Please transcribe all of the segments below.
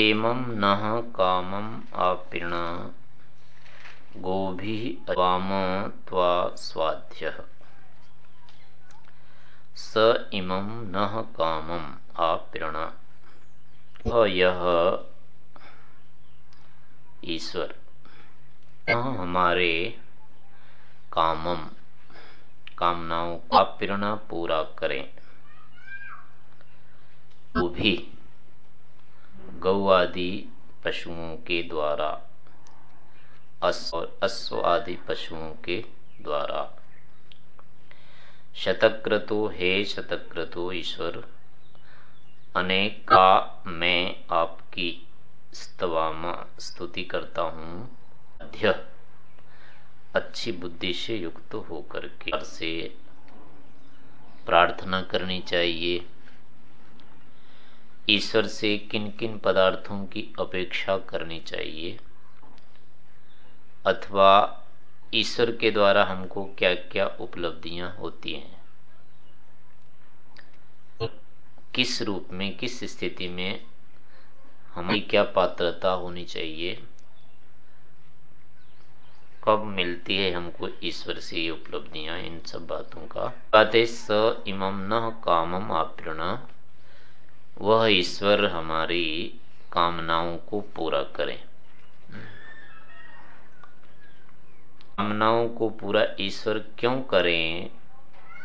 एमं नः कामम् आपृण गोभिः वाम त्वा स्वाध्य स इमं नः कामम् आपृण यह ईश्वर। हमारे कामम कामनाओं का प्रेरणा पूरा करें। वो भी गौ आदि पशुओं के द्वारा और अश्व आदि पशुओं के द्वारा। शतक्रतो हे शतक्रतो ईश्वर, अनेक का मैं आपकी स्तवामा, स्तुति करता हूँ। अध्य अच्छी बुद्धि से युक्त होकर के से प्रार्थना करनी चाहिए। ईश्वर से किन किन पदार्थों की अपेक्षा करनी चाहिए? अथवा ईश्वर के द्वारा हमको क्या क्या उपलब्धियाँ होती हैं? किस रूप में, किस स्थिति में हमारी क्या पात्रता होनी चाहिए? कब मिलती है हमको ईश्वर से ये उपलब्धियाँ इन सब बातों का? बातें स इमम न कामम आपृण वह ईश्वर हमारी कामनाओं को पूरा करें। कामनाओं को पूरा ईश्वर क्यों करें?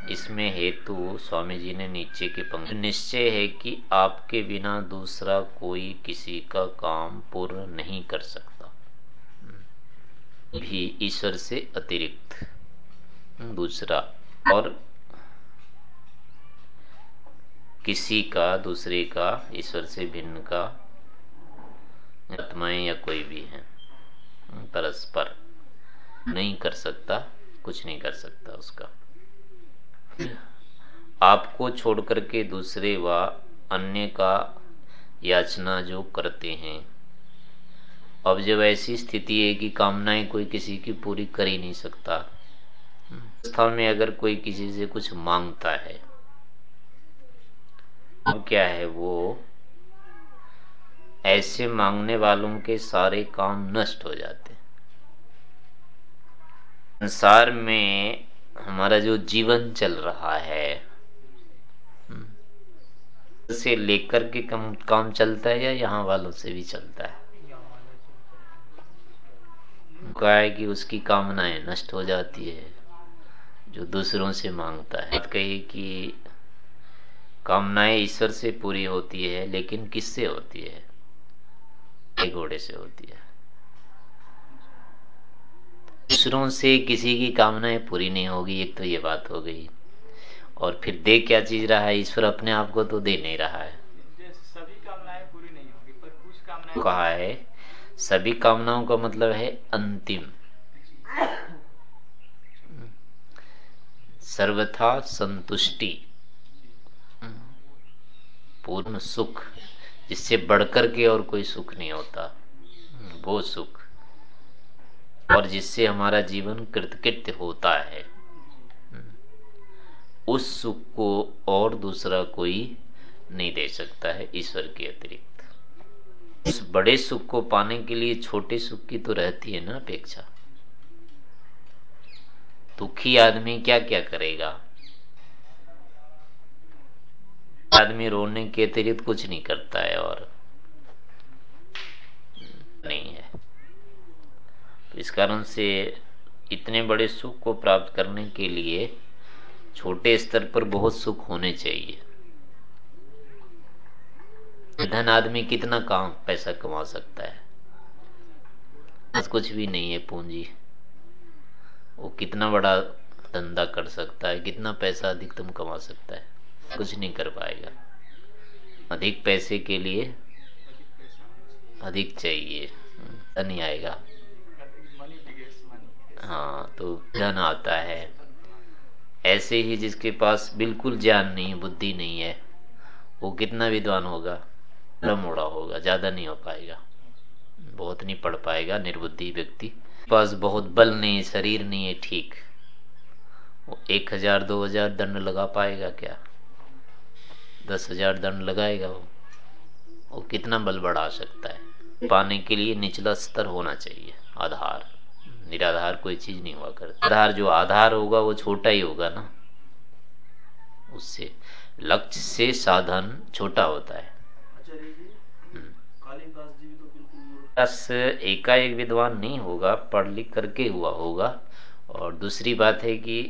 इसमें हेतु स्वामी जी ने नीचे के पंक्ति निश्चय है कि आपके बिना दूसरा कोई किसी का काम पूर्ण नहीं कर सकता। भी ईश्वर से अतिरिक्त दूसरा और किसी का, दूसरे का, ईश्वर से भिन्न का आत्माएँ या कोई भी है, परस्पर नहीं कर सकता, कुछ नहीं कर सकता उसका। आपको छोड़ करके दूसरे व अन्य का याचना जो करते हैं, अब जब ऐसी स्थिति है कि कामनाएँ कोई किसी की पूरी कर ही नहीं सकता अवस्था में अगर कोई किसी से कुछ माँगता है अब क्या है वो? ऐसे मांगने वालों के सारे काम नष्ट हो जाते संसार में हमारा जो जीवन चल रहा है से लेकर के कम, काम चलता है या यहाँ वालों से भी चलता है? कहा है कि उसकी कामनाएँ नष्ट हो जाती है, जो दूसरों से माँगता है? कही कि कामनाएँ ईश्वर से पूरी होती है, लेकिन किससे होती है? घोड़े से होती है। दूसरों से किसी की कामनाएँ पूरी नहीं होगी, एक तो ये बात हो गई। और फिर दे क्या चीज़ रहा है? ईश्वर अपने आप को तो दे नहीं रहा है। सभी कामनाएँ पूरी नहीं होगी पर कुछ कामनाएँ कहा है, सभी कामनाओं का मतलब है अंतिम। सर्वथा संतुष्टि। पूर्ण सुख, जिससे बढ़कर के और कोई सुख नहीं होता। वो सुख, और जिससे हमारा जीवन कृतकृत्य होता है। उस सुख को और दूसरा कोई नहीं दे सकता है ईश्वर के अतिरिक्त। उस बड़े सुख को पाने के लिए छोटे सुख की तो रहती है ना अपेक्षा। दुखी आदमी क्या क्या करेगा? आदमी रोने के अतिरिक्त कुछ नहीं करता है और नहीं है। तो इस कारण से इतने बड़े सुख को प्राप्त करने के लिए छोटे स्तर पर बहुत सुख होने चाहिए। धन आदमी कितना काम पैसा कमा सकता है? बस कुछ भी नहीं है पूंजी। वो कितना बड़ा धंधा कर सकता है, कितना पैसा अधिकतम कमा सकता है। कुछ नहीं कर पाएगा। अधिक पैसे के लिए अधिक चाहिए। धन आएगा। हाँ तो धन आता है। ऐसे ही जिसके पास बिल्कुल ज्ञान नहीं, बुद्धि नहीं है, वो कितना विद्वान होगा? मोड़ा होगा, ज़्यादा नहीं हो पाएगा। बहुत नहीं पढ़ पाएगा, निर्बुद्धि व्यक्ति। पास बहुत बल नहीं, शरीर नहीं है, ठीक। वो एक हज़ार, दो हज़ार दंड लगा पाएगा क्या? दस हज़ार दंड लगाएगा वो। वो कितना बल बढ़ा सकता है? पाने के लिए निचला स्तर होना चाहिए आधार। निराधार कोई चीज़ नहीं हुआ करता। आधार जो आधार होगा वो छोटा ही होगा ना। उससे लक्ष्य से साधन छोटा होता है। बस एकाएक विद्वान नहीं होगा पढ़ लिख करके हुआ होगा। और दूसरी बात है कि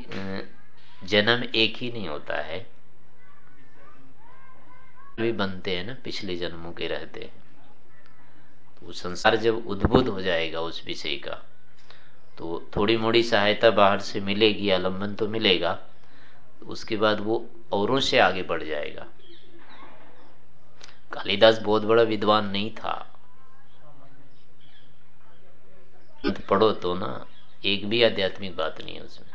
जन्म एक ही नहीं होता है। भी बनते हैं ना, पिछले जन्मों के रहते हैं। तो संसार जब उद्भुत हो जाएगा उस विषय का तो थोड़ी मोड़ी सहायता बाहर से मिलेगी आलंबन तो मिलेगा, उसके बाद वो औरों से आगे बढ़ जाएगा। कालिदास बहुत बड़ा विद्वान नहीं था। पढ़ो तो ना, एक भी आध्यात्मिक बात नहीं है उसमें।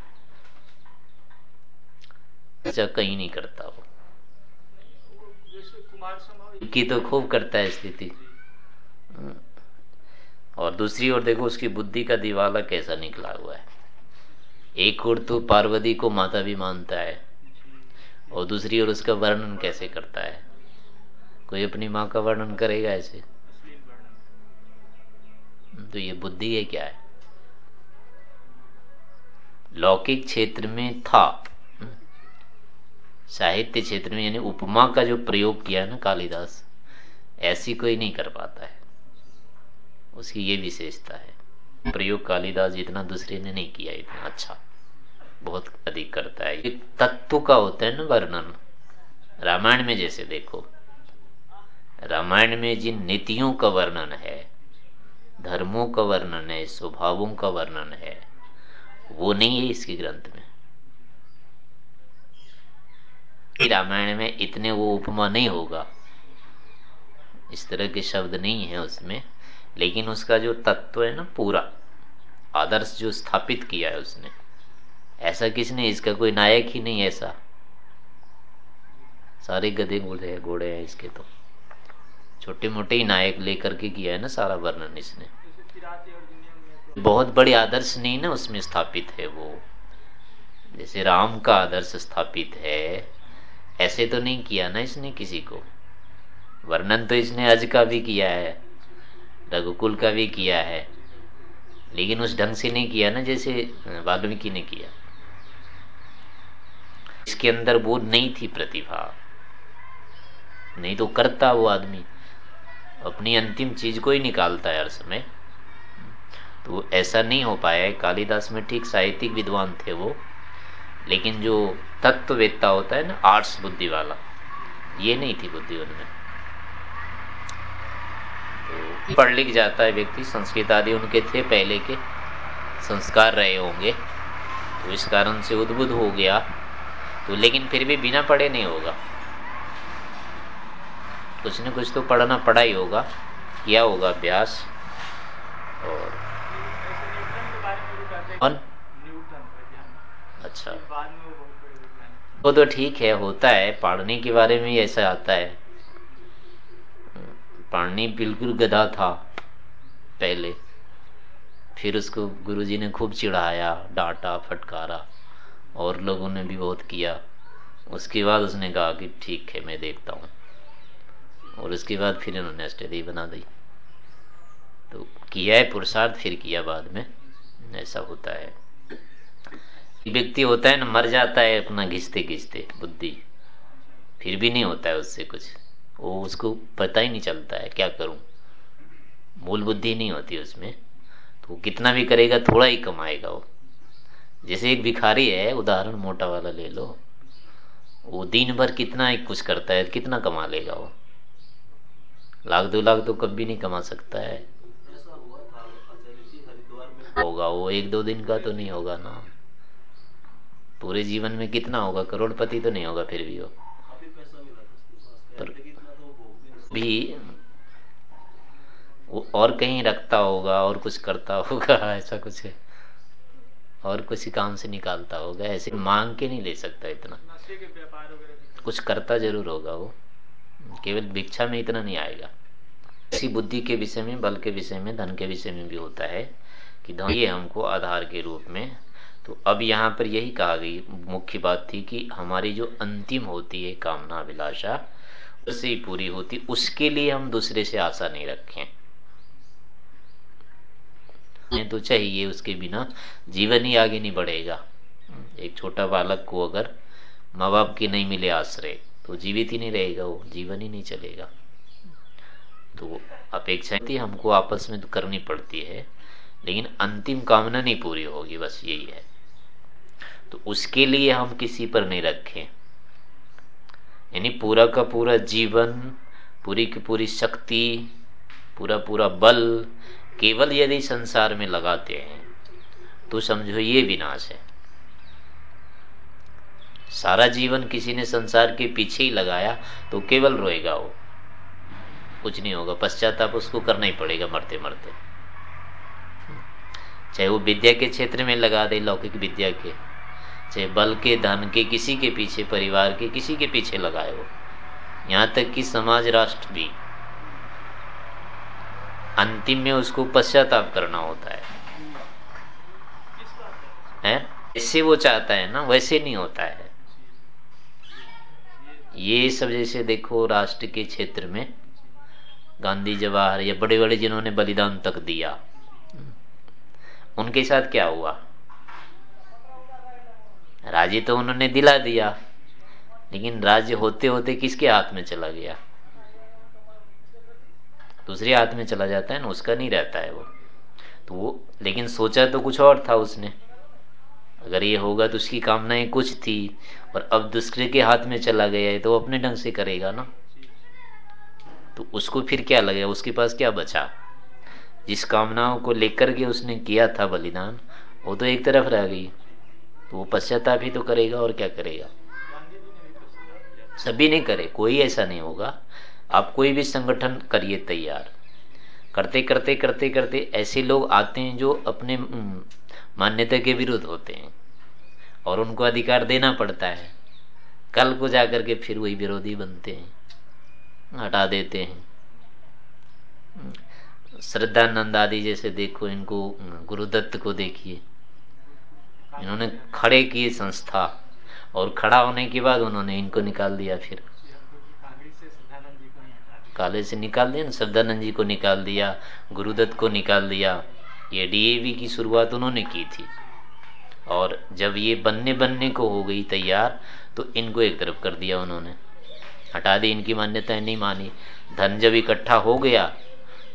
कहीं नहीं करता वो। की तो खूब करता है स्थिति। और दूसरी ओर देखो, उसकी बुद्धि का दिवाला कैसा निकला हुआ है। एक ओर तो पार्वती को माता भी मानता है, और दूसरी ओर उसका वर्णन कैसे करता है। कोई अपनी माँ का वर्णन करेगा ऐसे? तो ये बुद्धि है क्या है? लौकिक क्षेत्र में था। साहित्य क्षेत्र में, यानी उपमा का जो प्रयोग किया है ना कालिदास, ऐसी कोई नहीं कर पाता है। उसकी ये विशेषता है, प्रयोग कालिदास जितना दूसरे ने नहीं किया, इतना अच्छा बहुत अधिक करता है। एक तत्व का होता है ना वर्णन, रामायण में जैसे देखो, रामायण में जिन नीतियों का वर्णन है, धर्मों का वर्णन है, स्वभावों का वर्णन है, वो नहीं है इसके ग्रंथ में। रामायण में इतने वो उपमा नहीं होगा। इस तरह के शब्द नहीं है उसमें, लेकिन उसका जो तत्व है ना पूरा, आदर्श जो स्थापित किया है उसने। ऐसा किसने इसका कोई नायक ही नहीं ऐसा। सारे गधे घोड़े घोड़े हैं इसके तो। छोटे मोटे ही नायक लेकर के किया है ना सारा वर्णन इसने। बहुत बड़ी आदर्श नहीं ना उसमें स्थापित है वो। जैसे राम का आदर्श स्थापित है ऐसे तो नहीं किया ना इसने किसी को। वर्णन तो इसने अज का भी किया है, रघुकुल का भी किया है, लेकिन उस ढंग से नहीं किया ना जैसे वाल्मीकि ने किया। इसके अंदर वो नहीं थी प्रतिभा। नहीं तो करता वो आदमी। अपनी अंतिम चीज़ को ही निकालता है हर समय। तो ऐसा नहीं हो पाया कालिदास में ठीक साहित्यिक विद्वान थे वो। लेकिन जो तत्ववेत्ता होता है ना आर्ट्स बुद्धि वाला ये नहीं थी बुद्धि उनमें। तो पढ़ लिख जाता है व्यक्ति संस्कृत आदि उनके थे पहले के संस्कार रहे होंगे तो इस कारण से उद्बुद्ध हो गया। तो लेकिन फिर भी बिना पढ़े नहीं होगा। कुछ न कुछ तो पढ़ना पड़ा ही होगा किया होगा अभ्यास और अच्छा। वो तो ठीक है होता है। पढ़ने के बारे में ऐसा आता है। पाणी बिल्कुल गधा था पहले। फिर उसको गुरुजी ने खूब चिढ़ाया डांटा फटकारा और लोगों ने भी बहुत किया। उसके बाद उसने कहा कि ठीक है मैं देखता हूँ। और उसके बाद फिर इन्होंने स्टडी बना दी। तो किया है पुरुषार्थ फिर किया बाद में। ऐसा होता है। व्यक्ति होता है ना, मर जाता है अपना घिसते घिसते, बुद्धि। फिर भी नहीं होता है उससे कुछ। वो उसको पता ही नहीं चलता है, क्या करूँ? मूल बुद्धि नहीं होती उसमें। तो वो कितना भी करेगा, थोड़ा ही कमाएगा वो। जैसे एक भिखारी है, उदाहरण मोटा वाला ले लो। वो दिन भर कितना ही कुछ करता है, कितना कमा लेगा वो? लाख दो लाख तो कभी नहीं कमा सकता है। होगा वो, एक दो दिन का तो नहीं होगा ना। पूरे जीवन में कितना होगा? करोड़पति तो नहीं होगा फिर भी वो। पर भी वो और कहीं रखता होगा, और कुछ करता होगा, ऐसा कुछ है। और कुछ काम से निकालता होगा, ऐसे मांग के नहीं ले सकता इतना। कुछ करता ज़रूर होगा वो। केवल भिक्षा में इतना नहीं आएगा। इसी बुद्धि के विषय में, बल के विषय में, धन के विषय में भी होता है कि धन ये हमको आधार के रूप में तो अब यहाँ पर यही कहा गई मुख्य बात थी कि हमारी जो अंतिम होती है कामना अभिलाषा से ही पूरी होती, उसके लिए हम दूसरे से आशा नहीं रखें। तो चाहिए उसके बिना जीवन ही आगे नहीं बढ़ेगा। एक छोटा बालक को अगर माँ बाप की नहीं मिले आश्रय तो जीवित ही नहीं रहेगा वो, जीवन ही नहीं चलेगा। तो अपेक्षा हमको आपस में तो करनी पड़ती है। लेकिन अंतिम कामना नहीं पूरी होगी, बस यही है। तो उसके लिए हम किसी पर नहीं रखें। यानी पूरा का पूरा जीवन, पूरी की पूरी शक्ति, पूरा पूरा बल केवल यदि संसार में लगाते हैं तो समझो ये विनाश है। सारा जीवन किसी ने संसार के पीछे ही लगाया तो केवल रोएगा वो। कुछ नहीं होगा, पश्चाताप उसको करना ही पड़ेगा मरते मरते चाहे वो विद्या के क्षेत्र में लगा दे, लौकिक विद्या के, चाहे बल के, धन के, किसी के पीछे, परिवार के, किसी के पीछे लगाए वो। यहाँ तक कि समाज राष्ट्र भी। अंतिम में उसको पश्चाताप करना होता है। हैं? वो चाहता है ना, वैसे नहीं होता है। ये सब जैसे देखो राष्ट्र के क्षेत्र में, गांधी जवाहर या बड़े बड़े जिन्होंने बलिदान तक दिया। उनके साथ क्या हुआ? राज्य तो उन्होंने दिला दिया, लेकिन राज्य होते होते किसके हाथ में चला गया? दूसरे हाथ में चला जाता है ना, उसका नहीं रहता है वो। तो वो, लेकिन सोचा तो कुछ और था उसने। अगर ये होगा तो उसकी कामनाएँ कुछ थी, और अब दूसरे के हाथ में चला गया है तो वो अपने ढंग से करेगा ना? तो उसको फिर क्या लगेगा? उसके पास क्या बचा? जिस कामनाओं को लेकर के उसने किया था बलिदान, वो तो एक तरफ़ रह गई। तो वो पश्चाताप ही तो करेगा और क्या करेगा? सभी नहीं करे, कोई ऐसा नहीं होगा। आप कोई भी संगठन करिए तैयार। करते करते करते करते ऐसे लोग आते हैं जो अपने मान्यता के विरुद्ध होते हैं और उनको अधिकार देना पड़ता है। कल को जाकर के फिर वही विरोधी बनते हैं, हटा देते हैं। श्रद्धानंद आदि जैसे देखो, इनको, गुरुदत्त को देखिए। इन्होंने खड़े किए संस्था, और खड़ा होने के बाद उन्होंने इनको निकाल दिया फिर। काले से निकाल दिया ना, श्रद्धानंद जी को निकाल दिया, गुरुदत्त को निकाल दिया। ये डीएवी की शुरुआत उन्होंने की थी। और जब ये बनने बनने को हो गई तैयार तो इनको एक तरफ़ कर दिया उन्होंने। हटा दी, इनकी मान्यताएँ नहीं मानी। धन जब इकट्ठा हो गया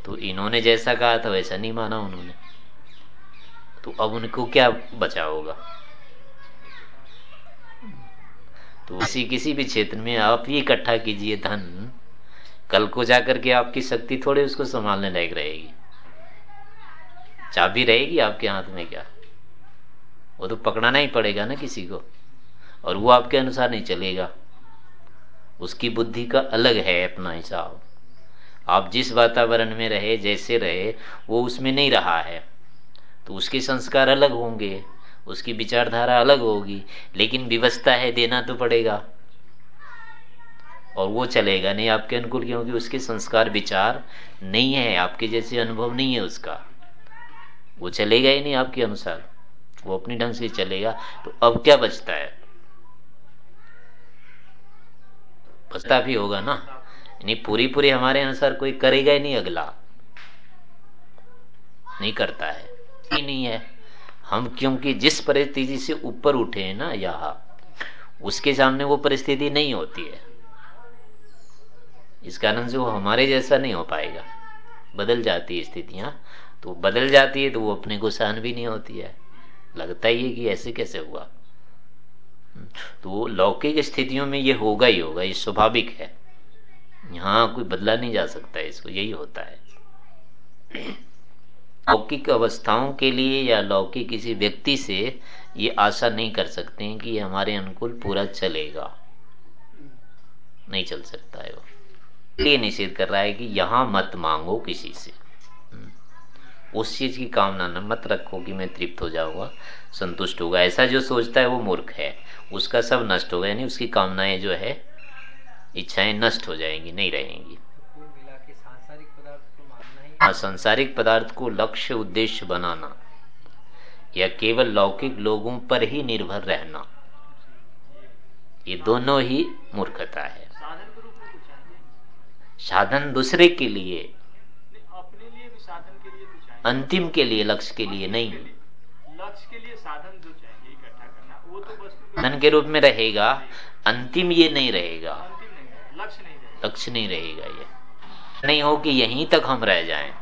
तो इन्होंने जैसा कहा था वैसा नहीं माना उन्होंने। तो अब उनको क्या बचा होगा? तो किसी किसी भी क्षेत्र में आप ही इकट्ठा कीजिए धन। कल को जाकर के आपकी शक्ति थोड़ी उसको संभालने लायक रहेगी। चाबी रहेगी आपके हाथ में क्या? वो तो पकड़ाना ही पड़ेगा ना किसी को। और वो आपके अनुसार नहीं चलेगा। उसकी बुद्धि का अलग है अपना हिसाब। आप जिस वातावरण में रहे, जैसे रहे, वो उसमें नहीं रहा है। तो उसके संस्कार अलग होंगे, उसकी विचारधारा अलग होगी, लेकिन व्यवस्था है, देना तो पड़ेगा। और वो चलेगा नहीं आपके अनुकूल, क्योंकि उसके संस्कार, विचार नहीं है, आपके जैसे अनुभव नहीं है उसका। वो चलेगा ही नहीं आपके अनुसार, वो अपनी ढंग से चलेगा तो अब क्या बचता है? बचता भी होगा ना? नहीं, पूरी पूरी हमारे अनुसार कोई करेगा ही नहीं अगला। नहीं करता है। ही नहीं है। हम क्योंकि जिस परिस्थिति से ऊपर उठे हैं ना यहाँ, उसके सामने वो परिस्थिति नहीं होती है। इस कारण से वो हमारे जैसा नहीं हो पाएगा। बदल जाती है स्थितियाँ। तो बदल जाती है तो वो अपने को सहन भी नहीं होती है। लगता ही है कि ऐसे कैसे हुआ। तो लौकिक स्थितियों में ये होगा ही होगा, ये स्वाभाविक है। यहाँ कोई बदला नहीं जा सकता है, इसको यही होता है। लौकिक अवस्थाओं के लिए या लौकिक किसी व्यक्ति से ये आशा नहीं कर सकते हैं कि हमारे अनुकूल पूरा चलेगा। नहीं चल सकता है वो। ये निषेध कर रहा है कि यहाँ मत मांगो किसी से। उस चीज़ की कामना न मत रखो कि मैं तृप्त हो जाऊँगा, संतुष्ट होगा। ऐसा जो सोचता है वो मूर्ख है। उसका सब नष्ट होगा, यानी उसकी कामनाएँ जो है इच्छाएँ नष्ट हो जाएँगी, नहीं रहेंगी। हाँ संसारिक पदार्थ को लक्ष्य उद्देश्य बनाना या केवल लौकिक लोगों पर ही निर्भर रहना, ये दोनों ही मूर्खता है। साधन दूसरे के लिए, अंतिम के लिए, लक्ष्य के लिए नहीं। लक्ष्य के लिए साधन जो चाहिए इकट्ठा करना वो तो के रूप में रहेगा, अंतिम ये नहीं रहेगा। लक्ष्य नहीं रहेगा। ये। नहीं हो कि यहीं तक हम रह जाएँ।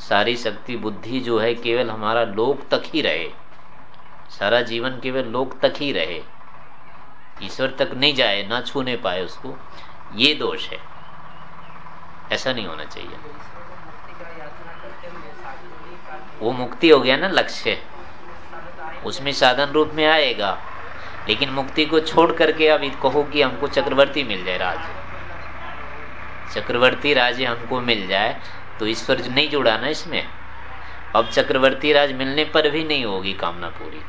सारी शक्ति बुद्धि जो है केवल हमारा लोक तक ही रहे। सारा जीवन केवल लोक तक ही रहे। ईश्वर तक नहीं जाए, ना छूने पाए उसको, ये दोष है। ऐसा नहीं होना चाहिए। वो मुक्ति हो गया ना लक्ष्य। उसमें साधन रूप में आएगा। लेकिन मुक्ति को छोड़ करके अब कहो कि हमको चक्रवर्ती मिल जाए राज्य चक्रवर्ती राज्य हमको मिल जाए तो ईश्वर नहीं जुड़ा ना इसमें। अब चक्रवर्ती राज मिलने पर भी नहीं होगी कामना पूरी।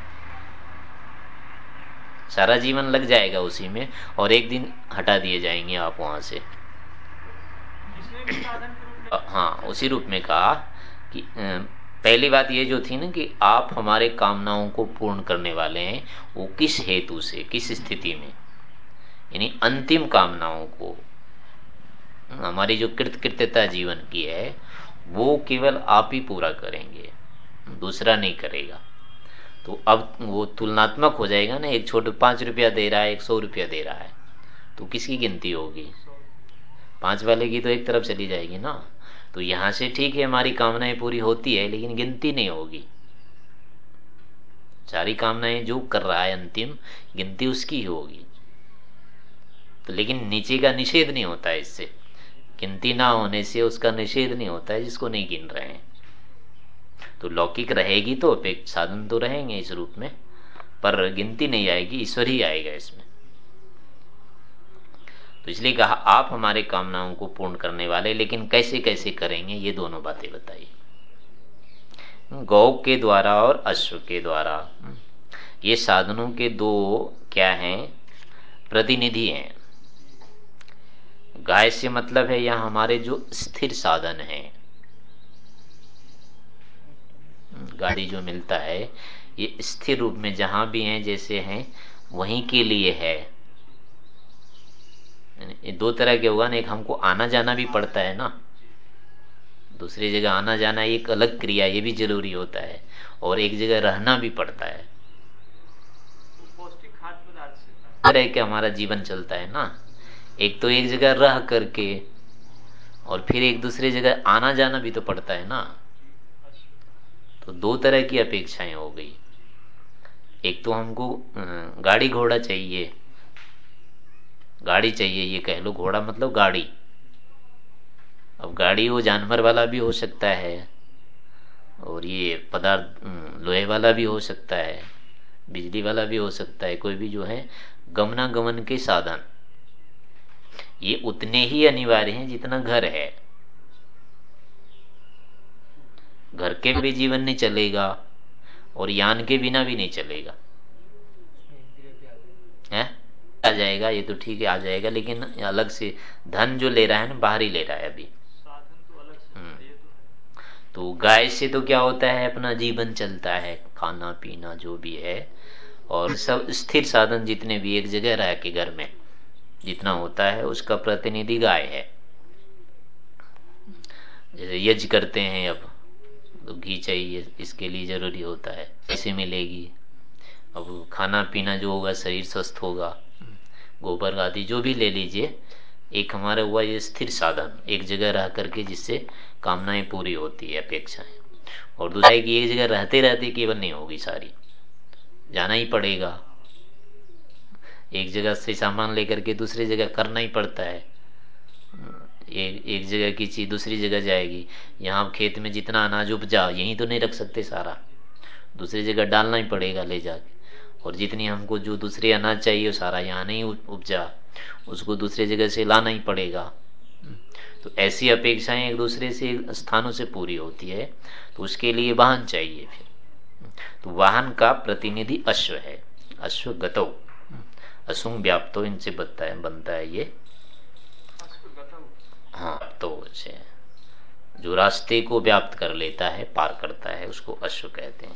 सारा जीवन लग जाएगा उसी में और एक दिन हटा दिए जाएँगे आप वहाँ से। हाँ उसी रूप में कहा कि पहली बात ये जो थी ना कि आप हमारे कामनाओं को पूर्ण करने वाले हैं, वो किस हेतु से, किस स्थिति में? यानी अंतिम कामनाओं को, हमारी जो कृत कृत्यता जीवन की है, वो केवल आप ही पूरा करेंगे, दूसरा नहीं करेगा। तो अब वो तुलनात्मक हो जाएगा ना, एक छोटे पाँच रुपया दे रहा है, एक सौ रुपया दे रहा है। तो किसकी गिनती होगी? पाँच वाले की तो एक तरफ़ चली जाएगी ना। तो यहाँ से ठीक है, हमारी कामनाएँ पूरी होती है, लेकिन गिनती नहीं होगी। सारी कामनाएँ जो कर रहा है अंतिम, गिनती उसकी ही होगी। तो लेकिन नीचे का निषेध नहीं होता है इससे। गिनती ना होने से उसका निषेध नहीं होता है, जिसको नहीं गिन रहे हैं। तो लौकिक रहेगी तो साधन तो रहेंगे इस रूप में, पर गिनती नहीं आएगी, ईश्वर ही आएगा इसमें। तो इसलिए कहा, आप हमारे कामनाओं को पूर्ण करने वाले, लेकिन कैसे कैसे करेंगे, ये दोनों बातें बताइए गौ के द्वारा और अश्व के द्वारा। ये साधनों के दो क्या हैं? प्रतिनिधि हैं। गाय से मतलब है यह हमारे जो स्थिर साधन है। गाड़ी जो मिलता है, ये स्थिर रूप में जहाँ भी हैं, जैसे हैं, वहीं के लिए है। दो तरह के होगा ना, एक हमको आना जाना भी पड़ता है ना। दूसरी जगह आना जाना एक अलग क्रिया, ये भी ज़रूरी होता है, और एक जगह रहना भी पड़ता है। तरह के हमारा जीवन चलता है ना। एक तो एक जगह रह करके, और फिर एक दूसरे जगह आना जाना भी तो पड़ता है ना। तो दो तरह की अपेक्षाएँ हो गई। एक तो हमको गाड़ी घोड़ा चाहिए गाड़ी चाहिए, ये कह लो, घोड़ा मतलब गाड़ी। अब गाड़ी वो जानवर वाला भी हो सकता है, और ये पदार्थ लोहे वाला भी हो सकता है, बिजली वाला भी हो सकता है, कोई भी जो है, गमनागमन के साधन। ये उतने ही अनिवार्य हैं जितना घर है। घर के भी जीवन नहीं चलेगा, और यान के बिना भी नहीं चलेगा। है? जाएगा ये तो ठीक है आ जाएगा लेकिन अलग से धन जो ले रहा है ना बाहर ही ले रहा है अभी। हम्म। तो गाय से तो क्या होता है अपना जीवन चलता है खाना पीना जो भी है और सब स्थिर साधन जितने भी एक जगह रह के घर में जितना होता है उसका प्रतिनिधि गाय है। जैसे यज्ञ करते हैं अब तो घी चाहिए इसके लिए ज़रूरी होता है कैसे मिलेगी। अब खाना पीना जो होगा शरीर स्वस्थ होगा। गोबर आदि जो भी ले लीजिए, एक हमारा हुआ ये स्थिर साधन, एक जगह रह करके जिससे कामनाएँ पूरी होती है, अपेक्षाएँ। और दूसरा कि एक जगह रहते रहते केवल नहीं होगी सारी। जाना ही पड़ेगा। एक जगह से सामान लेकर के दूसरी जगह करना ही पड़ता है। एक एक जगह की चीज़ दूसरी जगह जाएगी। यहाँ खेत में जितना अनाज उपजा, यहीं तो नहीं रख सकते सारा। दूसरी जगह डालना ही पड़ेगा ले जाके। और जितनी हमको जो दूसरे अनाज चाहिए सारा यहाँ नहीं उपजा। उसको दूसरे जगह से लाना ही पड़ेगा। तो ऐसी अपेक्षाएँ एक दूसरे से स्थानों से पूरी होती है तो उसके लिए वाहन चाहिए फिर। तो वाहन का प्रतिनिधि अश्व है। अश्व गतो असुंग व्याप्तो इनसे बनता है बनता है ये। हाँ तो से जो रास्ते को व्याप्त कर लेता है पार करता है उसको अश्व कहते हैं।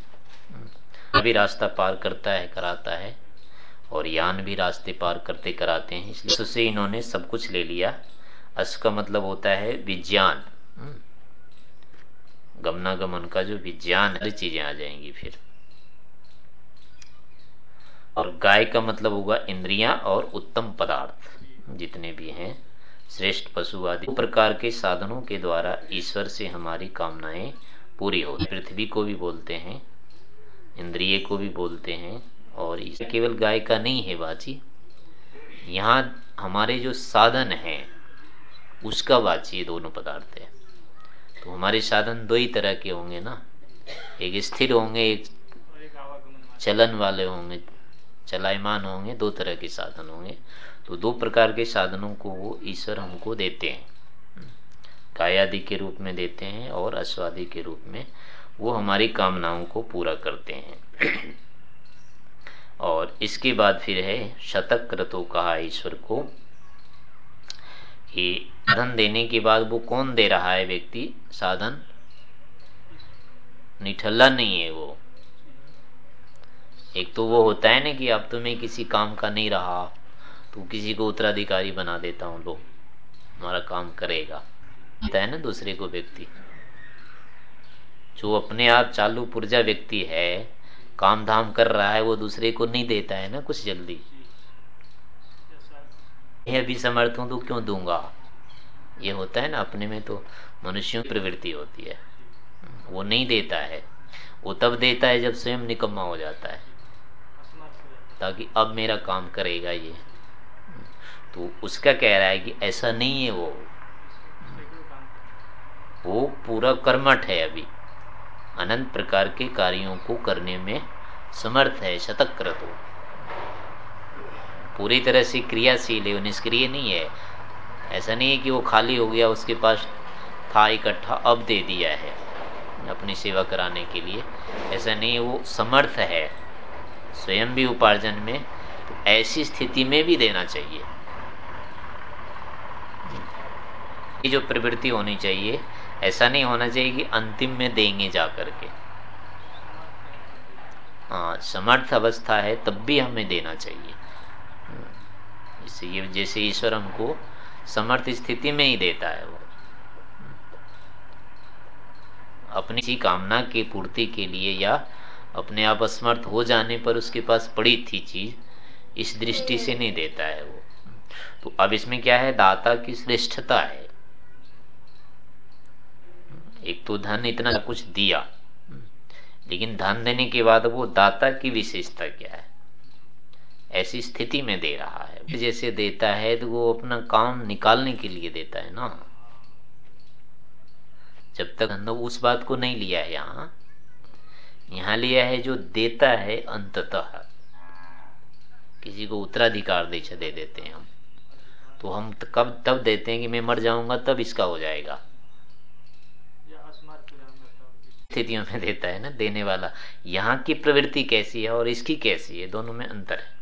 भी रास्ता पार करता है, कराता है और यान भी रास्ते पार करते, कराते हैं। इसलिए उससे इन्होंने सब कुछ ले लिया। अस का मतलब होता है विज्ञान। हम्म। गमनागमन का जो विज्ञान है चीज़ें आ जाएँगी फिर। और गाय का मतलब होगा इंद्रियाँ और उत्तम पदार्थ, जितने भी हैं, श्रेष्ठ पशु आदि। प्रकार के साधनों के द्वारा ईश्वर से हमारी कामनाएँ पूरी होती पृथ्वी को भी बोलते हैं इंद्रिय को भी बोलते हैं और केवल गाय का नहीं है बाची यहाँ हमारे जो साधन है, उसका वाची दोनों पदार्थ है। तो हमारे साधन दो ही तरह के होंगे ना? एक स्थिर होंगे, एक चलन वाले होंगे, चलायमान होंगे, दो तरह के साधन होंगे। तो दो प्रकार के साधनों को वो ईश्वर हमको देते हैं। कायादि के रूप में देते हैं और अश्वादि के रूप में वो हमारी कामनाओं को पूरा करते हैं। और इसके बाद फिर है, शतक क्रतु कहा ईश्वर को। कि साधन देने के बाद वो कौन दे रहा है व्यक्ति? साधन? निठल्ला नहीं है वो। एक तो वो होता है ना कि अब तो किसी काम का नहीं रहा तो किसी को उत्तराधिकारी बना देता हूँ, लो। हमारा काम करेगा। है ना दूसरे को व्यक्ति। जो अपने आप चालू पुर्जा व्यक्ति है काम धाम कर रहा है, वो दूसरे को नहीं देता है ना कुछ जल्दी। मैं अभी समर्थ हूँ तो क्यों दूँगा? ये होता है ना, अपने में तो मनुष्यों की प्रवृत्ति होती है। वो नहीं देता है। वो तब देता है जब स्वयं निकम्मा हो जाता है। ताकि अब मेरा काम करेगा ये। तो उसका कह रहा है कि ऐसा नहीं है वो। वो पूरा कर्मठ है अभी। अनंत प्रकार के कार्यों को करने में समर्थ है शतक कर तो पूरी तरह से क्रियाशील है, निष्क्रिय नहीं है। ऐसा नहीं है कि वो खाली हो गया, उसके पास था, इकट्ठा, अब दे दिया है, अपनी सेवा कराने के लिए। ऐसा नहीं वो समर्थ है। स्वयं भी उपार्जन में तो ऐसी स्थिति में भी देना चाहिए। ये जो प्रवृत्ति होनी चाहिए ऐसा नहीं होना चाहिए कि अंतिम में देंगे जा करके। हाँ समर्थ अवस्था है, तब भी हमें देना चाहिए। ये जैसे ईश्वर हमको समर्थ स्थिति में ही देता है वो। अपनी सी कामना की पूर्ति के लिए या अपने आप असमर्थ हो जाने पर उसके पास पड़ी थी चीज़, इस दृष्टि से नहीं देता है वो। तो अब इसमें क्या है? दाता की श्रेष्ठता है। एक तो धन इतना कुछ दिया, लेकिन धन देने के बाद वो दाता की विशेषता क्या है? ऐसी स्थिति में दे रहा है। जैसे देता है तो वो अपना काम निकालने के लिए देता है ना। जब तक हमने उस बात को नहीं लिया है यहाँ यहाँ लिया है जो देता है अंततः। किसी को उत्तराधिकार दीक्षा दे देते हैं हम। तो हम कब, तब देते हैं कि मैं मर जाऊँगा, तब इसका हो जाएगा। स्थितियों में देता है ना, देने वाला। यहाँ की प्रवृत्ति कैसी है और इसकी कैसी है? दोनों में अंतर है।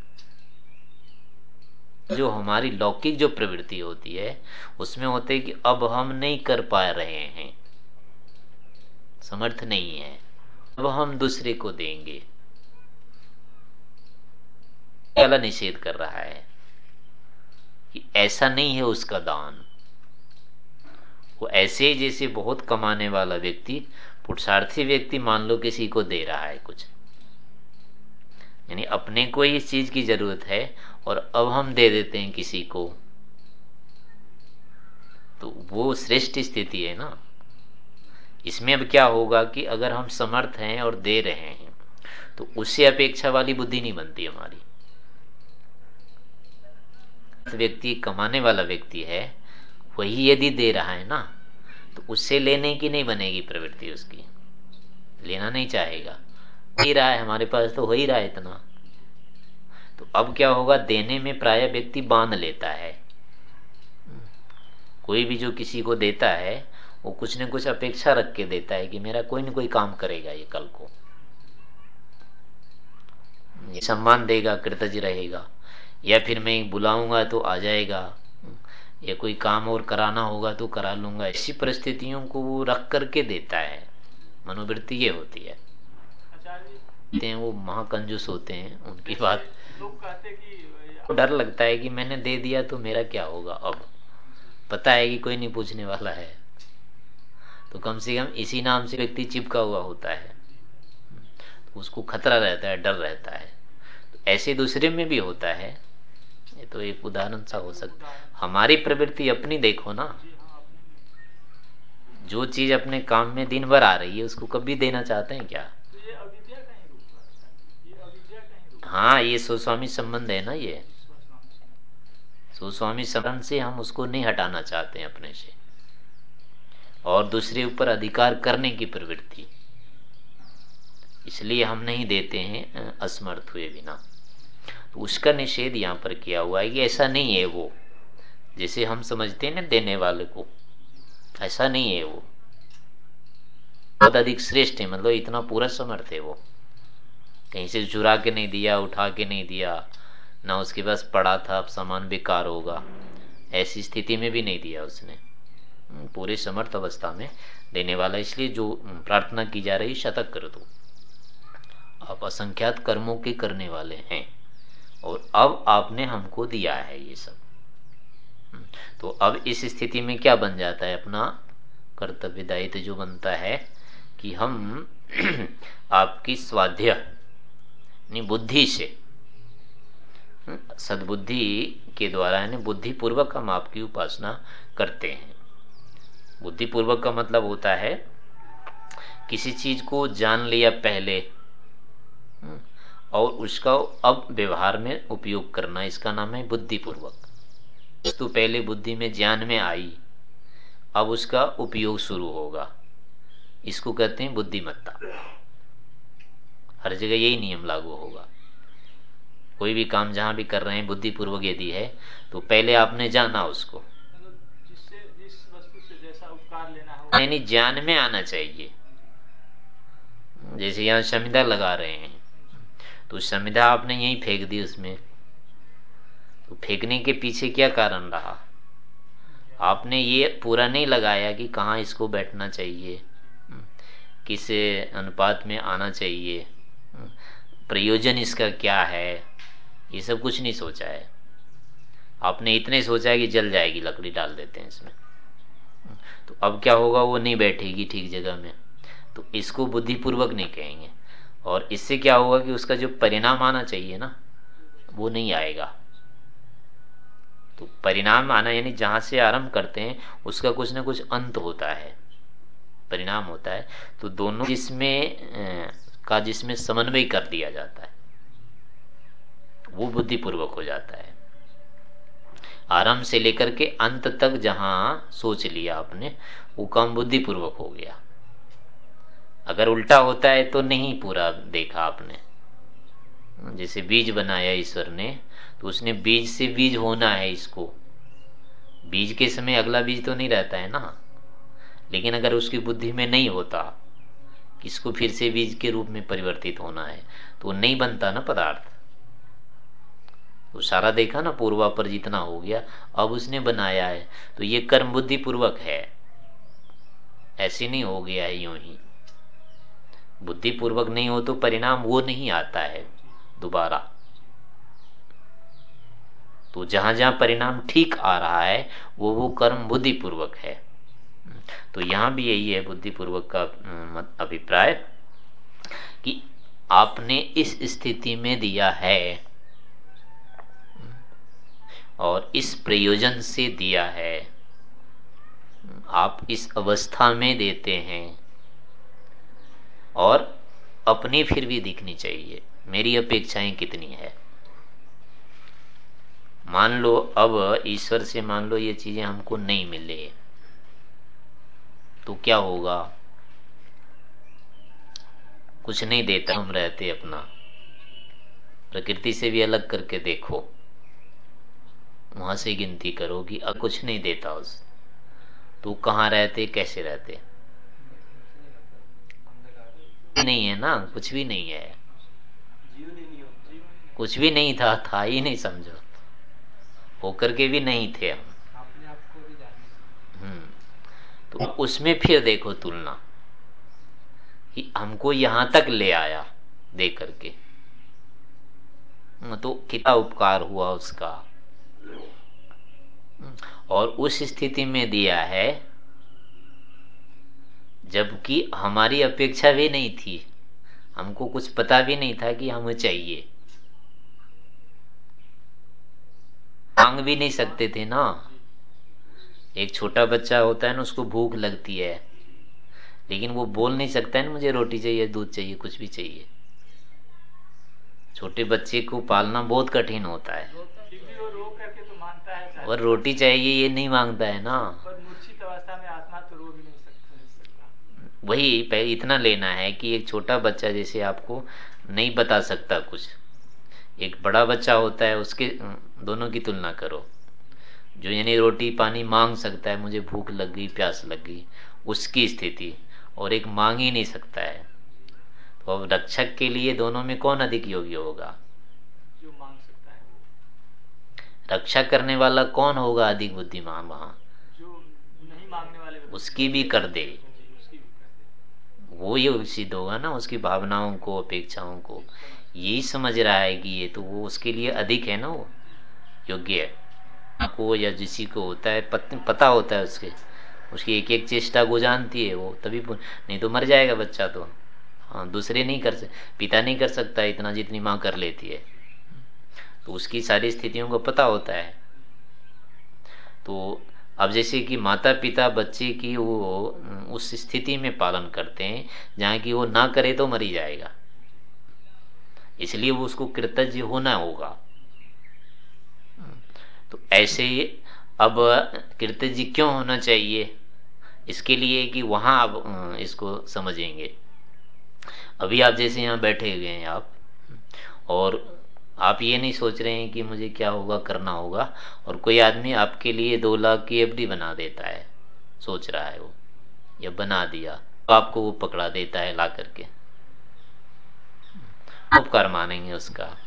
जो हमारी लौकिक जो प्रवृत्ति होती है, उसमें होते कि अब हम नहीं कर पा रहे हैं। समर्थ नहीं है। अब हम दूसरे को देंगे। पहला निषेध कर रहा है कि ऐसा नहीं है उसका दान। वो ऐसे जैसे बहुत कमाने वाला व्यक्ति पुरुषार्थी व्यक्ति मान लो किसी को दे रहा है कुछ। यानी अपने को ही इस चीज़ की ज़रूरत है और अब हम दे देते हैं किसी को। तो वो श्रेष्ठ स्थिति है ना। इसमें अब क्या होगा कि अगर हम समर्थ हैं और दे रहे हैं तो उससे अपेक्षा वाली बुद्धि नहीं बनती हमारी। व्यक्ति कमाने वाला व्यक्ति है, वही यदि दे रहा है ना तो उससे लेने की नहीं बनेगी प्रवृत्ति उसकी। लेना नहीं चाहेगा। ही रहा है हमारे पास तो हो ही रहा है इतना। तो अब क्या होगा? देने में प्राय व्यक्ति बाँध लेता है। कोई भी जो किसी को देता है, वो कुछ न कुछ अपेक्षा रख के देता है कि मेरा कोई न कोई काम करेगा ये कल को। ये सम्मान देगा, कृतज्ञ रहेगा। या फिर मैं बुलाऊँगा तो आ जाएगा। या कोई काम और कराना होगा तो करा लूँगा। ऐसी परिस्थितियों को वो रख करके देता है। मनोवृत्ति ये होती है। हैं वो महाकंजूस होते हैं उनकी बात। डर लगता है कि मैंने दे दिया तो मेरा क्या होगा अब? पता है कि कोई नहीं पूछने वाला है। तो कम से कम इसी नाम से व्यक्ति चिपका हुआ होता है। तो उसको खतरा रहता है डर रहता है। तो ऐसे दूसरे में भी होता है। ये तो एक उदाहरण सा हो सकता हमारी प्रवृत्ति अपनी देखो ना। जो चीज़ अपने काम में दिन भर आ रही है, उसको कभी देना चाहते हैं क्या? हाँ ये सुस्वामी संबंध है ना ये। सुस्वामी संबंध से हम उसको नहीं हटाना चाहते हैं अपने से। और दूसरे ऊपर अधिकार करने की प्रवृत्ति। इसलिए हम नहीं देते हैं असमर्थ हुए बिना। तो उसका निषेध यहाँ पर किया हुआ है कि ऐसा नहीं है वो। जैसे हम समझते हैं ना देने वाले को ऐसा नहीं है वो। बहुत अधिक श्रेष्ठ है मतलब इतना पूरा समर्थ है वो। कहीं से चुरा के नहीं दिया उठा के नहीं दिया ना उसके पास पड़ा था अब सामान बेकार होगा। ऐसी स्थिति में भी नहीं दिया उसने। हम्म, पूरे समर्थ अवस्था में देने वाला इसलिए जो प्रार्थना की जा रही शतक कर दो। आप असंख्यात कर्मों के करने वाले हैं। और अब आपने हमको दिया है ये सब। हम्म, तो अब इस स्थिति में क्या बन जाता है अपना कर्तव्य दायित्व जो बनता है कि हम आपकी स्वाध्य बुद्धि से हम्म, सद्बुद्धि के द्वारा यानी बुद्धि पूर्वक हम आपकी उपासना करते हैं। बुद्धि पूर्वक का मतलब होता है किसी चीज़ को जान लिया पहले और उसका अब व्यवहार में उपयोग करना, इसका नाम है बुद्धि पूर्वक तो पहले बुद्धि में ज्ञान में आई, अब उसका उपयोग शुरू होगा। इसको कहते हैं बुद्धिमत्ता। हर जगह यही नियम लागू होगा। कोई भी काम जहाँ भी कर रहे हैं, बुद्धिपूर्वक यदि है तो पहले आपने जाना उसको। यानी ज्ञान में आना चाहिए। जैसे यहाँ संविधा लगा रहे हैं। तो संविधा आपने यही फेंक दी उसमें। तो फेंकने के पीछे क्या कारण रहा? आपने ये पूरा नहीं लगाया कि कहाँ इसको बैठना चाहिए, किस अनुपात में आना चाहिए, प्रयोजन इसका क्या है, ये सब कुछ नहीं सोचा है। आपने इतने सोचा है कि जल जाएगी, लकड़ी डाल देते हैं इसमें। तो अब क्या होगा, वो नहीं बैठेगी ठीक जगह में। तो इसको बुद्धिपूर्वक नहीं कहेंगे। और इससे क्या होगा कि उसका जो परिणाम आना चाहिए ना, वो नहीं आएगा। तो परिणाम आना यानी जहाँ से आरंभ करते हैं, उसका कुछ ना कुछ अंत होता है, परिणाम होता है। तो दोनों जिसमें का जिसमें समन्वय कर दिया जाता है, वो बुद्धिपूर्वक हो जाता है। आरंभ से लेकर के अंत तक जहाँ सोच लिया आपने, वो काम बुद्धिपूर्वक हो गया। अगर उल्टा होता है तो नहीं पूरा देखा आपने। जैसे बीज बनाया ईश्वर ने तो उसने बीज से बीज होना है इसको। बीज के समय अगला बीज तो नहीं रहता है ना। लेकिन अगर उसकी बुद्धि में नहीं होता इसको फिर से बीज के रूप में परिवर्तित होना है? तो नहीं बनता ना पदार्थ। तो सारा देखा ना पूर्वा पर जितना हो गया, अब उसने बनाया है। तो ये कर्म बुद्धि पूर्वक है। ऐसे नहीं हो गया है यूँ ही। बुद्धि पूर्वक नहीं हो तो परिणाम वो नहीं आता है दोबारा। तो जहाँ जहाँ परिणाम ठीक आ रहा है, वो वो कर्म बुद्धि पूर्वक है। तो यहाँ भी यही है बुद्धिपूर्वक का अभिप्राय कि आपने इस स्थिति में दिया है और इस प्रयोजन से दिया है। आप इस अवस्था में देते हैं। और अपनी फिर भी दिखनी चाहिए। मेरी अपेक्षाएँ कितनी है? मान लो, अब ईश्वर से मान लो ये चीज़ें हमको नहीं मिले तो क्या होगा? कुछ नहीं देता हम रहते अपना। प्रकृति से भी अलग करके देखो। वहाँ से गिनती करो कि अब कुछ नहीं देता उस। तो कहाँ रहते, कैसे रहते? नहीं है ना? कुछ भी नहीं है। कुछ भी नहीं था था ही नहीं समझो। होकर के भी नहीं थे हम। हम्म। तो उसमें फिर देखो तुलना। कि हमको यहाँ तक ले आया दे करके। तो कितना उपकार हुआ उसका। और उस स्थिति में दिया है जबकि हमारी अपेक्षा भी नहीं थी। हमको कुछ पता भी नहीं था कि हमें चाहिए। मांग भी नहीं सकते थे ना। एक छोटा बच्चा होता है ना उसको भूख लगती है। लेकिन वो बोल नहीं सकता है ना मुझे रोटी चाहिए दूध चाहिए कुछ भी चाहिए। छोटे बच्चे को पालना बहुत कठिन होता है। तो और रोटी चाहिए ये नहीं माँगता है ना पर मूर्छित अवस्था में आत्मा तो रो भी नहीं सकता वही पहले इतना लेना है कि एक छोटा बच्चा जैसे आपको नहीं बता सकता कुछ। एक बड़ा बच्चा होता है उसके दोनों की तुलना करो। जो यानी रोटी पानी मांग सकता है मुझे भूख लग गई प्यास लग गई उसकी स्थिति। और एक मांग ही नहीं सकता है। तो अब रक्षक के लिए दोनों में कौन अधिक योग्य होगा? जो मांग सकता है। रक्षा करने वाला कौन होगा अधिक बुद्धिमान वहाँ? जो नहीं मांगने वाले उसकी भी कर दे। वो ये सिद्ध होगा ना उसकी भावनाओं को अपेक्षाओं को। यही समझ रहा है कि ये तो वो उसके लिए अधिक है ना वो योग्य है। को या जिसी को होता है पत, पता होता है उसके। उसकी एक एक चेष्टा को जानती है वो तभी नहीं तो मर जाएगा बच्चा तो। हाँ दूसरे नहीं कर सकते पिता नहीं कर सकता इतना जितनी माँ कर लेती है। तो उसकी सारी स्थितियों को पता होता है। तो अब जैसे कि माता पिता बच्चे की वो, उस स्थिति में पालन करते हैं, जहाँ की वो ना करे तो मरी जाएगा। इसलिए वो उसको कृतज्ञ होना होगा। तो ऐसे अब कृतज्ञ क्यों होना चाहिए? इसके लिए कि वहाँ अब, इसको समझेंगे। अभी आप जैसे यहाँ बैठे हुए हैं आप, और आप ये नहीं सोच रहे हैं कि मुझे क्या होगा, करना होगा, और कोई आदमी आपके लिए दो लाख की एफडी बना देता है, सोच रहा है वो, या बना दिया तो आपको वो पकड़ा देता है ला करके। उपकार मानेंगे उसका।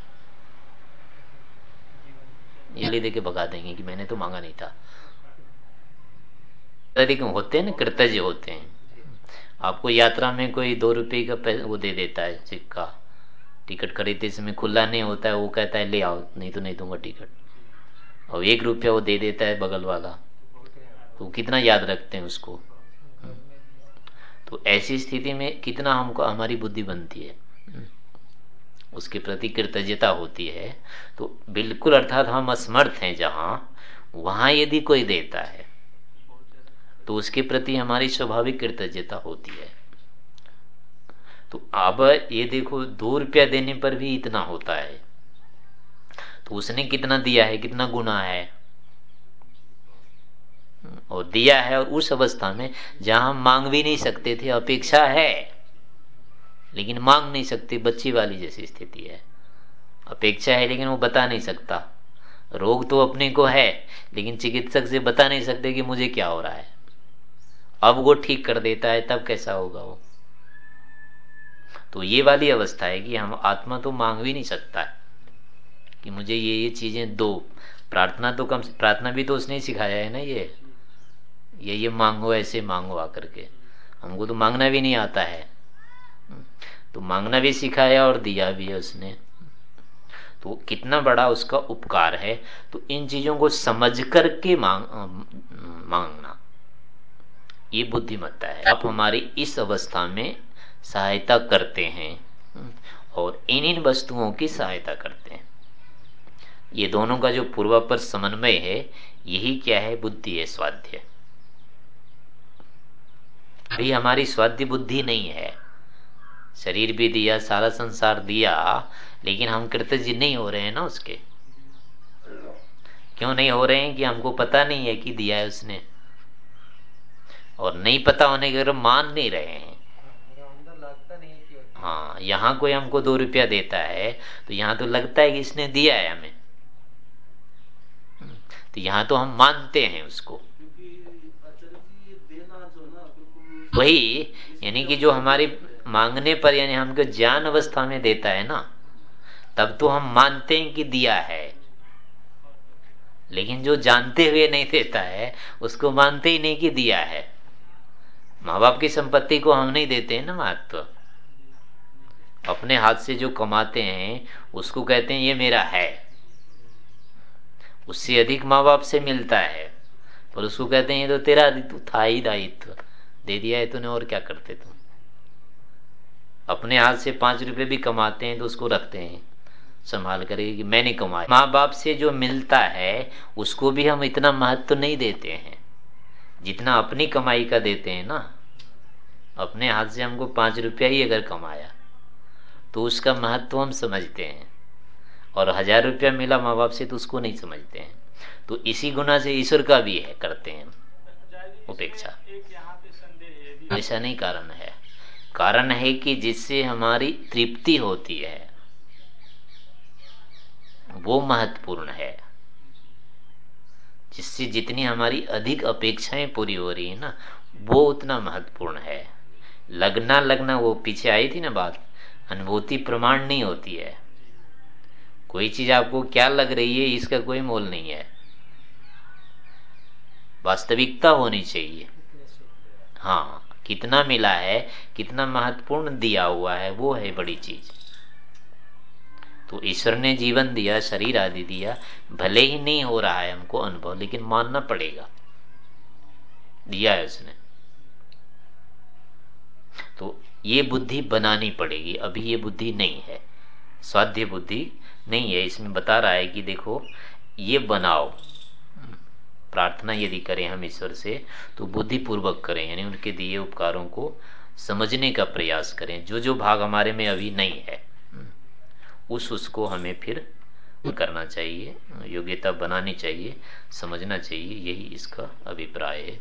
ये दे के भगा देंगे कि मैंने तो मांगा नहीं था। होते हैं ना, कृतज्ञ होते हैं। आपको यात्रा में कोई दो रुपये का वो दे देता है, सिक्का। टिकट खरीदते समय खुला नहीं होता है, वो कहता है, ले आओ, नहीं तो नहीं दूँगा टिकट. और एक रुपया वो दे देता है बगल वाला। तो कितना याद रखते हैं उसको। तो ऐसी स्थिति में कितना हमको, हमारी बुद्धि बनती है। उसके प्रति कृतज्ञता होती है। तो बिल्कुल अर्थात हम असमर्थ हैं जहाँ, वहाँ यदि कोई देता है तो उसके प्रति हमारी स्वाभाविक कृतज्ञता होती है। तो अब ये देखो, दो रुपया देने पर भी इतना होता है। तो उसने कितना दिया है, कितना गुना है? और दिया है और उस अवस्था में जहाँ हम मांग भी नहीं सकते थे, अपेक्षा है, लेकिन मांग नहीं सकते, बच्ची वाली जैसी स्थिति है। अपेक्षा है, लेकिन वो बता नहीं सकता। रोग तो अपने को है, लेकिन चिकित्सक से बता नहीं सकते कि मुझे क्या हो रहा है। अब वो ठीक कर देता है, तब कैसा होगा वो? तो ये वाली अवस्था है कि हम आत्मा तो मांग भी नहीं सकता है कि मुझे ये ये चीज़ें दो। प्रार्थना तो कम प्रार्थना भी तो उसने सिखाया है ना ये। ये ये मांगो, ऐसे मांगो आकर के। हमको तो मांगना भी नहीं आता है। तो मांगना भी सिखाया और दिया भी है उसने। तो कितना बड़ा उसका उपकार है। तो इन चीज़ों को समझ करके मांग मांगना। ये बुद्धिमत्ता है। आप हमारी इस अवस्था में सहायता करते हैं और इन इन वस्तुओं की सहायता करते हैं। ये दोनों का जो पूर्वापर समन्वय है, यही क्या है? बुद्धि है, स्वाध्य। अभी हमारी स्वाध्य बुद्धि नहीं है। शरीर भी दिया, सारा संसार दिया, लेकिन हम कृतज्ञ नहीं हो रहे हैं ना उसके। क्यों नहीं हो रहे हैं? कि हमको पता नहीं है कि दिया है उसने। और नहीं पता होने के अगर मान नहीं रहे हैं। हाँ यहाँ कोई हमको दो रुपया देता है तो यहाँ तो लगता है कि इसने दिया है हमें। तो यहाँ तो हम मानते हैं उसको। वही, यानी कि जो हमारी मांगने पर, यानी हमको ज्ञान अवस्था में देता है ना, तब तो हम मानते हैं कि दिया है। लेकिन जो जानते हुए नहीं देता है, उसको मानते ही नहीं कि दिया है। माँ बाप की संपत्ति को हम नहीं देते हैं ना महत्व। अपने हाथ से जो कमाते हैं, उसको कहते हैं, ये मेरा है। उससे अधिक माँ बाप से मिलता है। पर उसको कहते हैं, ये तो तेरा तू था ही दायित्व। दे दिया है तूने, और क्या करते तुम? अपने हाथ से पाँच रुपए भी कमाते हैं तो उसको रखते हैं। संभाल कर कि मैंने कमाया। माँ बाप से जो मिलता है, उसको भी हम इतना महत्व तो नहीं देते हैं। जितना अपनी कमाई का देते हैं ना। अपने हाथ से हमको पाँच रुपया ही अगर कमाया। तो उसका महत्व हम समझते हैं। और हज़ार रुपया मिला माँ बाप से तो उसको नहीं समझते हैं। तो इसी गुना से ईश्वर का भी है, करते हैं। उपेक्षा। ऐसा नहीं, कारण है। कारण है कि जिससे हमारी तृप्ति होती है, वो महत्वपूर्ण है। जिससे जितनी हमारी अधिक अपेक्षाएँ पूरी हो रही है ना, वो उतना महत्वपूर्ण है। लगना लगना, वो पीछे आई थी ना बात? अनुभूति प्रमाण नहीं होती है। कोई चीज़ आपको क्या लग रही है, इसका कोई मोल नहीं है। वास्तविकता होनी चाहिए। हाँ कितना मिला है, कितना महत्वपूर्ण दिया हुआ है, वो है बड़ी चीज़। तो ईश्वर ने जीवन दिया, शरीर आदि दिया, भले ही नहीं हो रहा है हमको अनुभव, लेकिन मानना पड़ेगा। दिया है उसने। तो ये बुद्धि बनानी पड़ेगी, अभी ये बुद्धि नहीं है। स्वाध्य बुद्धि नहीं है, इसमें बता रहा है कि देखो, ये बनाओ। प्रार्थना यदि करें हम ईश्वर से तो बुद्धि पूर्वक करें, यानी उनके दिए उपकारों को समझने का प्रयास करें। जो जो भाग हमारे में अभी नहीं है, उस उसको हमें फिर करना चाहिए, योग्यता बनानी चाहिए, समझना चाहिए, यही इसका अभिप्राय है।